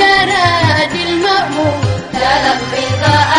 الدراج المأمون تلقي ضاءه